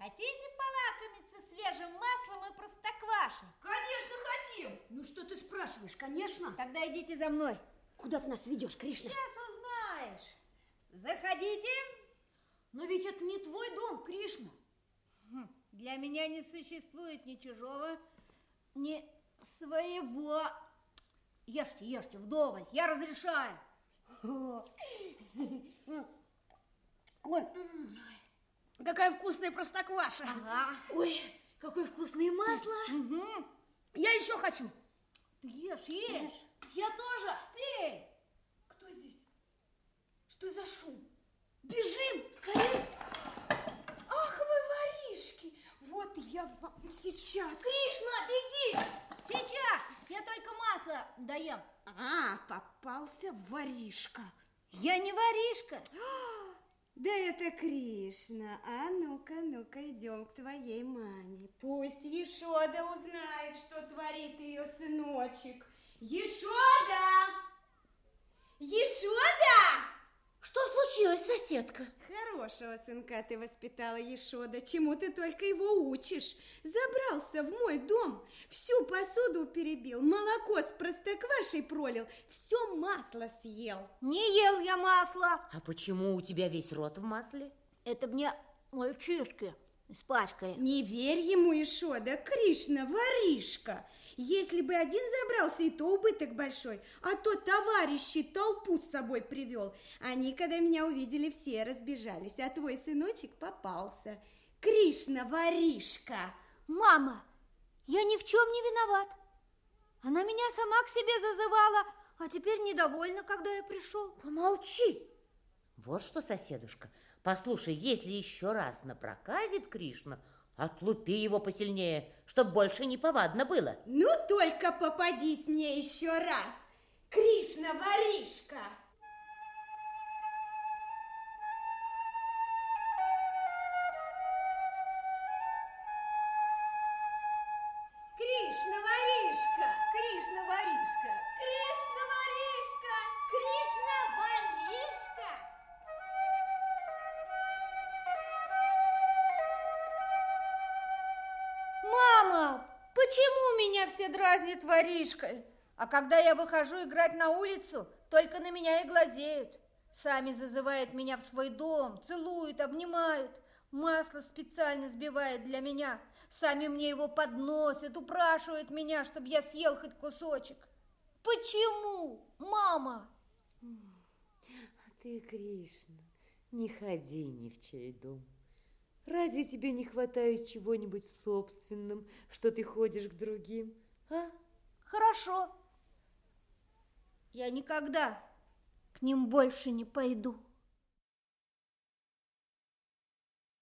Хотите полакомиться свежим маслом и простоквашей? Конечно, хотим! Ну что ты спрашиваешь, конечно. Тогда идите за мной. Куда ты нас ведешь, Кришна? Сейчас узнаешь. Заходите. Но ведь это не твой дом, Кришна. Хм, Для меня не существует ни чужого, ни своего. Ешьте, ешьте, вдоволь, я разрешаю. Ой, какая вкусная простокваша. Ага. Ой, какое вкусное масло. Мгм. Я еще хочу. Ты ешь, ешь. Я тоже. Пей. Кто здесь? Что за шум? Бежим, скорее. Ах, вы воришки! Вот я вам сейчас. Кришна, беги. Сейчас, я только масло доем. А, попался воришка. Я не воришка. Да это Кришна. А ну-ка, ну-ка, идем к твоей маме. Пусть Ешода узнает, что творит ее сыночек. Ешода! Ешода! Что случилось, соседка? Хорошего сынка ты воспитала, Ешода. Чему ты только его учишь? Забрался в мой дом, всю посуду перебил, молоко с простоквашей пролил, все масло съел. Не ел я масло. А почему у тебя весь рот в масле? Это мне мальчишки испачкали. Не верь ему, Ишода, Кришна, воришка. Если бы один забрался, и то убыток большой, а то товарищи толпу с собой привел. Они, когда меня увидели, все разбежались, а твой сыночек попался. Кришна, воришка. Мама, я ни в чем не виноват. Она меня сама к себе зазывала, а теперь недовольна, когда я пришел. Помолчи. Вот что, соседушка, послушай, если еще раз напроказит Кришна, отлупи его посильнее, чтоб больше не повадно было. Ну, только попадись мне еще раз. Кришна, почему меня все дразнят воришкой? А когда я выхожу играть на улицу, только на меня и глазеют. Сами зазывают меня в свой дом, целуют, обнимают. Масло специально сбивают для меня. Сами мне его подносят, упрашивают меня, чтобы я съел хоть кусочек. Почему, мама? А ты, Кришна, не ходи ни в чей дом. Разве тебе не хватает чего-нибудь в собственном, что ты ходишь к другим, а? Хорошо. Я никогда к ним больше не пойду.